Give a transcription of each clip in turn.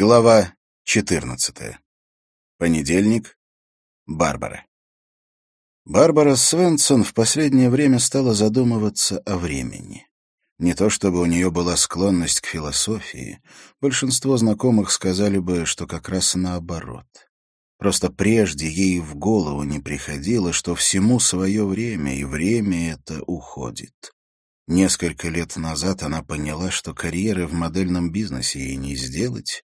Глава 14. Понедельник. Барбара. Барбара Свенсон в последнее время стала задумываться о времени. Не то чтобы у нее была склонность к философии, большинство знакомых сказали бы, что как раз наоборот. Просто прежде ей в голову не приходило, что всему свое время, и время это уходит. Несколько лет назад она поняла, что карьеры в модельном бизнесе ей не сделать,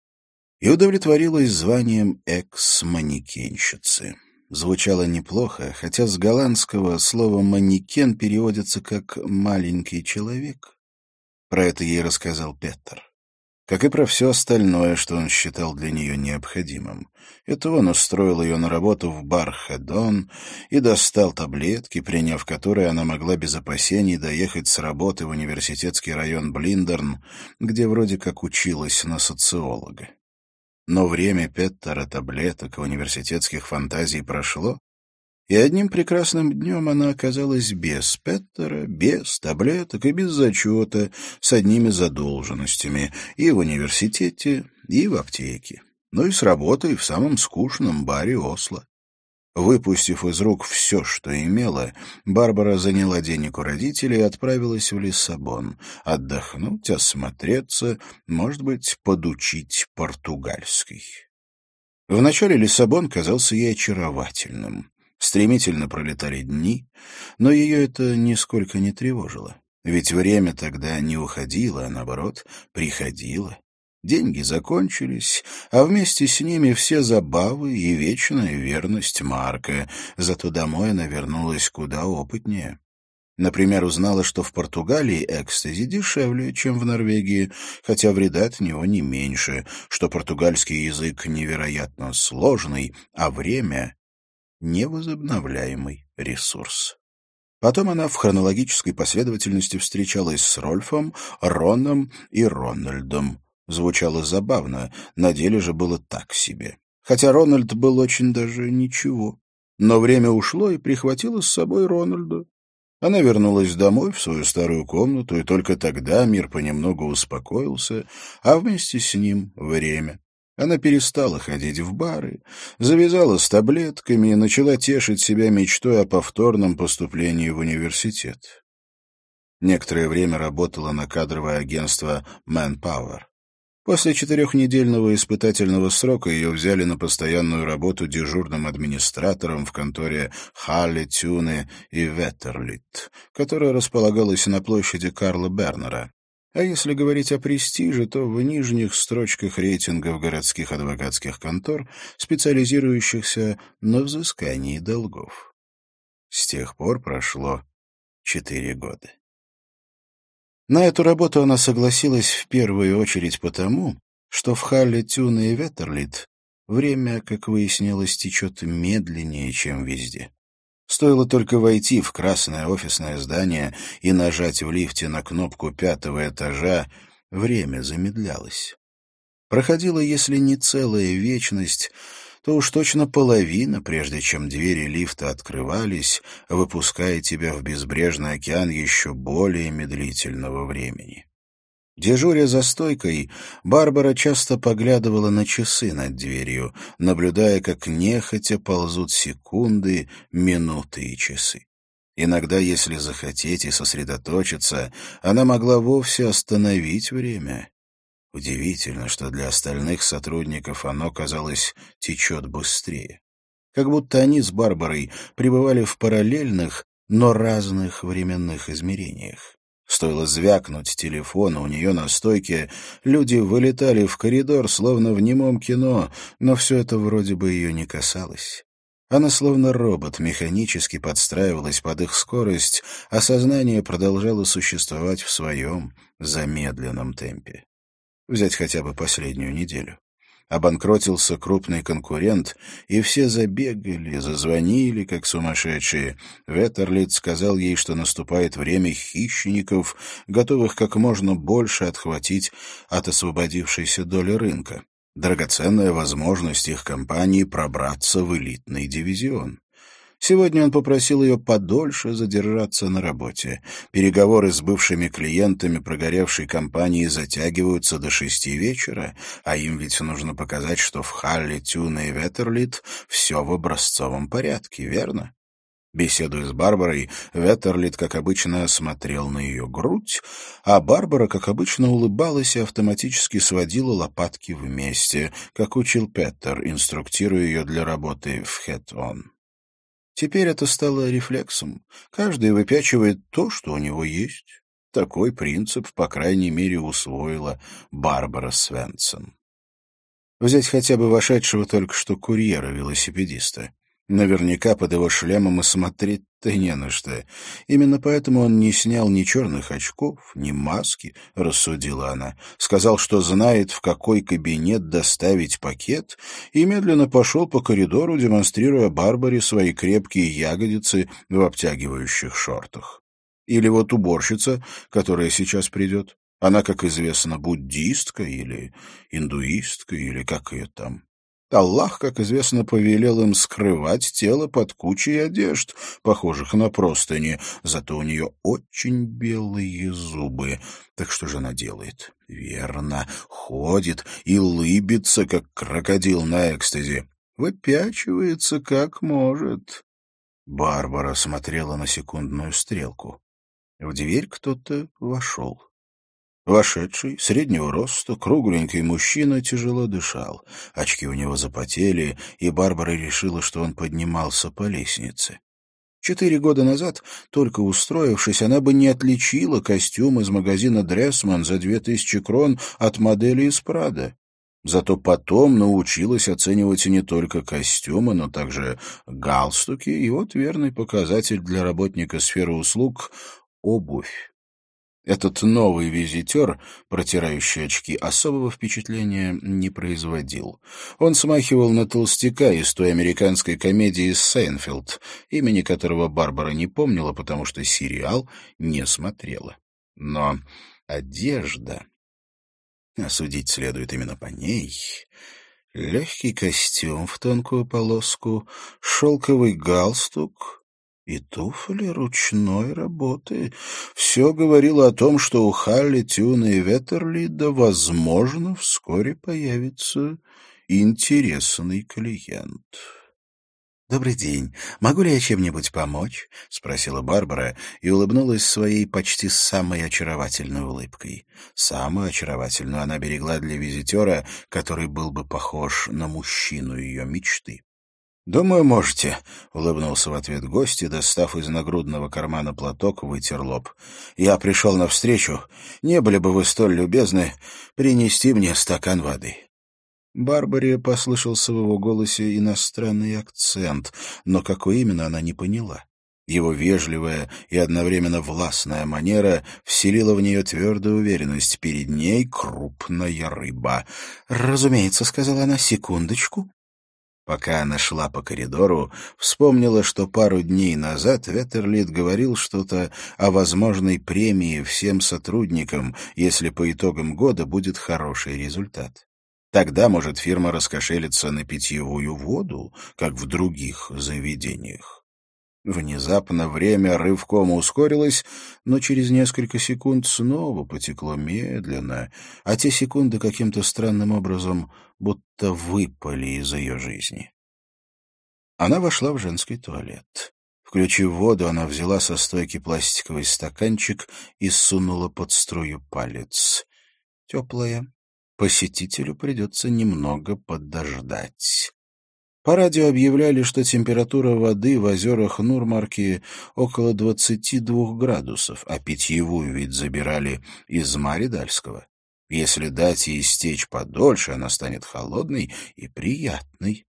и удовлетворилась званием экс-манекенщицы. Звучало неплохо, хотя с голландского слово «манекен» переводится как «маленький человек». Про это ей рассказал Петер. Как и про все остальное, что он считал для нее необходимым. Это он устроил ее на работу в бар «Хедон» и достал таблетки, приняв которые она могла без опасений доехать с работы в университетский район Блиндерн, где вроде как училась на социолога. Но время Петтера, таблеток и университетских фантазий прошло, и одним прекрасным днем она оказалась без Петтера, без таблеток и без зачета, с одними задолженностями и в университете, и в аптеке, ну и с работой в самом скучном баре Осло. Выпустив из рук все, что имела, Барбара заняла денег у родителей и отправилась в Лиссабон. Отдохнуть, осмотреться, может быть, подучить португальский. Вначале Лиссабон казался ей очаровательным. Стремительно пролетали дни, но ее это нисколько не тревожило. Ведь время тогда не уходило, а наоборот, приходило. Деньги закончились, а вместе с ними все забавы и вечная верность Марка. Зато домой она вернулась куда опытнее. Например, узнала, что в Португалии экстази дешевле, чем в Норвегии, хотя вреда от него не меньше, что португальский язык невероятно сложный, а время — невозобновляемый ресурс. Потом она в хронологической последовательности встречалась с Рольфом, Роном и Рональдом. Звучало забавно, на деле же было так себе. Хотя Рональд был очень даже ничего. Но время ушло и прихватило с собой Рональда. Она вернулась домой, в свою старую комнату, и только тогда мир понемногу успокоился, а вместе с ним — время. Она перестала ходить в бары, завязала с таблетками и начала тешить себя мечтой о повторном поступлении в университет. Некоторое время работала на кадровое агентство Manpower. После четырехнедельного испытательного срока ее взяли на постоянную работу дежурным администратором в конторе Халли, Тюне и Веттерлит, которая располагалась на площади Карла Бернера. А если говорить о престиже, то в нижних строчках рейтингов городских адвокатских контор, специализирующихся на взыскании долгов. С тех пор прошло четыре года. На эту работу она согласилась в первую очередь потому, что в Халле, Тюне и Веттерлит время, как выяснилось, течет медленнее, чем везде. Стоило только войти в красное офисное здание и нажать в лифте на кнопку пятого этажа, время замедлялось. Проходила, если не целая вечность, то уж точно половина, прежде чем двери лифта открывались, выпуская тебя в безбрежный океан еще более медлительного времени. Дежуря за стойкой, Барбара часто поглядывала на часы над дверью, наблюдая, как нехотя ползут секунды, минуты и часы. Иногда, если захотеть и сосредоточиться, она могла вовсе остановить время Удивительно, что для остальных сотрудников оно, казалось, течет быстрее. Как будто они с Барбарой пребывали в параллельных, но разных временных измерениях. Стоило звякнуть телефона у нее на стойке, люди вылетали в коридор, словно в немом кино, но все это вроде бы ее не касалось. Она словно робот механически подстраивалась под их скорость, а сознание продолжало существовать в своем замедленном темпе. Взять хотя бы последнюю неделю. Обанкротился крупный конкурент, и все забегали, зазвонили, как сумасшедшие. Веттерлит сказал ей, что наступает время хищников, готовых как можно больше отхватить от освободившейся доли рынка. Драгоценная возможность их компании пробраться в элитный дивизион. Сегодня он попросил ее подольше задержаться на работе. Переговоры с бывшими клиентами прогоревшей компании затягиваются до шести вечера, а им ведь нужно показать, что в Халле, Тюна и Ветерлит все в образцовом порядке, верно? Беседуя с Барбарой, Веттерлит, как обычно, смотрел на ее грудь, а Барбара, как обычно, улыбалась и автоматически сводила лопатки вместе, как учил Петтер, инструктируя ее для работы в Хэт-Он. Теперь это стало рефлексом. Каждый выпячивает то, что у него есть. Такой принцип, по крайней мере, усвоила Барбара Свенсон. Взять хотя бы вошедшего только что курьера-велосипедиста. Наверняка под его шлемом и смотреть-то не на что. Именно поэтому он не снял ни черных очков, ни маски, — рассудила она. Сказал, что знает, в какой кабинет доставить пакет, и медленно пошел по коридору, демонстрируя Барбаре свои крепкие ягодицы в обтягивающих шортах. Или вот уборщица, которая сейчас придет. Она, как известно, буддистка или индуистка, или как ее там. Аллах, как известно, повелел им скрывать тело под кучей одежд, похожих на простыни, зато у нее очень белые зубы. Так что же она делает? Верно, ходит и лыбится, как крокодил на экстазе. Выпячивается, как может. Барбара смотрела на секундную стрелку. В дверь кто-то вошел. Вошедший, среднего роста, кругленький мужчина тяжело дышал. Очки у него запотели, и Барбара решила, что он поднимался по лестнице. Четыре года назад, только устроившись, она бы не отличила костюм из магазина «Дрессман» за две тысячи крон от модели из «Прада». Зато потом научилась оценивать не только костюмы, но также галстуки, и вот верный показатель для работника сферы услуг — обувь. Этот новый визитер, протирающий очки, особого впечатления не производил. Он смахивал на толстяка из той американской комедии «Сейнфилд», имени которого Барбара не помнила, потому что сериал не смотрела. Но одежда... Осудить следует именно по ней. Легкий костюм в тонкую полоску, шелковый галстук и туфли ручной работы. Все говорило о том, что у Халли, Тюна и Ветерлида, возможно, вскоре появится интересный клиент. «Добрый день. Могу ли я чем-нибудь помочь?» — спросила Барбара и улыбнулась своей почти самой очаровательной улыбкой. Самую очаровательную она берегла для визитера, который был бы похож на мужчину ее мечты. «Думаю, можете», — улыбнулся в ответ гость и, достав из нагрудного кармана платок, вытер лоб. «Я пришел навстречу. Не были бы вы столь любезны принести мне стакан воды». Барбаре послышался в его голосе иностранный акцент, но какой именно она не поняла. Его вежливая и одновременно властная манера вселила в нее твердую уверенность. Перед ней крупная рыба. «Разумеется», — сказала она, — «секундочку». Пока она шла по коридору, вспомнила, что пару дней назад Ветерлит говорил что-то о возможной премии всем сотрудникам, если по итогам года будет хороший результат. Тогда, может, фирма раскошелится на питьевую воду, как в других заведениях. Внезапно время рывком ускорилось, но через несколько секунд снова потекло медленно, а те секунды каким-то странным образом будто выпали из ее жизни. Она вошла в женский туалет. Включив воду, она взяла со стойки пластиковый стаканчик и сунула под струю палец. Теплая. Посетителю придется немного подождать. По радио объявляли, что температура воды в озерах Нурмарки около 22 градусов, а питьевую ведь забирали из Маридальского. Если дать ей стечь подольше, она станет холодной и приятной.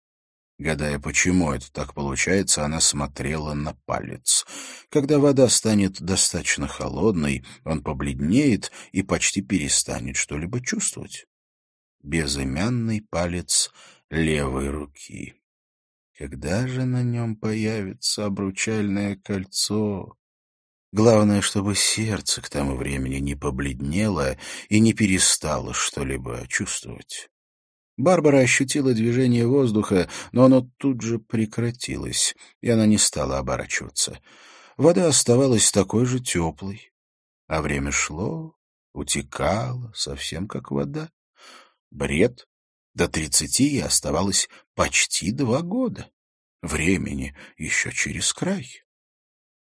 Гадая, почему это так получается, она смотрела на палец. Когда вода станет достаточно холодной, он побледнеет и почти перестанет что-либо чувствовать. Безымянный палец левой руки. Когда же на нем появится обручальное кольцо? Главное, чтобы сердце к тому времени не побледнело и не перестало что-либо чувствовать. Барбара ощутила движение воздуха, но оно тут же прекратилось, и она не стала оборачиваться. Вода оставалась такой же теплой, а время шло, утекало, совсем как вода. Бред. До тридцати ей оставалось почти два года. Времени еще через край.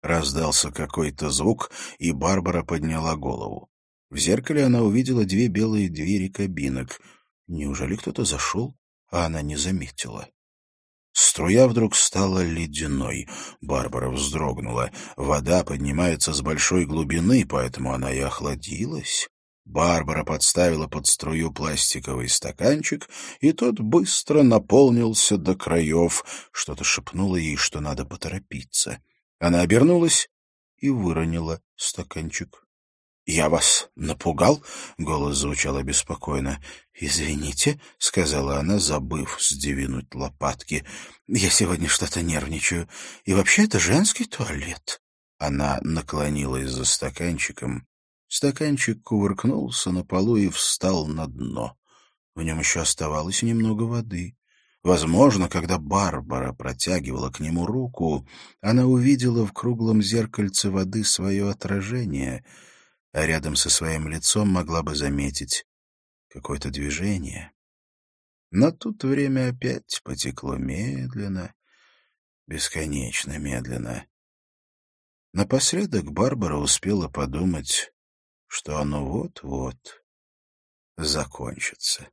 Раздался какой-то звук, и Барбара подняла голову. В зеркале она увидела две белые двери кабинок. Неужели кто-то зашел, а она не заметила? Струя вдруг стала ледяной. Барбара вздрогнула. Вода поднимается с большой глубины, поэтому она и охладилась. Барбара подставила под струю пластиковый стаканчик, и тот быстро наполнился до краев. Что-то шепнуло ей, что надо поторопиться. Она обернулась и выронила стаканчик. «Я вас напугал?» — голос звучал обеспокоенно. «Извините», — сказала она, забыв сдвинуть лопатки. «Я сегодня что-то нервничаю. И вообще это женский туалет». Она наклонилась за стаканчиком. Стаканчик кувыркнулся на полу и встал на дно. В нем еще оставалось немного воды. Возможно, когда Барбара протягивала к нему руку, она увидела в круглом зеркальце воды свое отражение — а рядом со своим лицом могла бы заметить какое-то движение. Но тут время опять потекло медленно, бесконечно медленно. Напоследок Барбара успела подумать, что оно вот-вот закончится.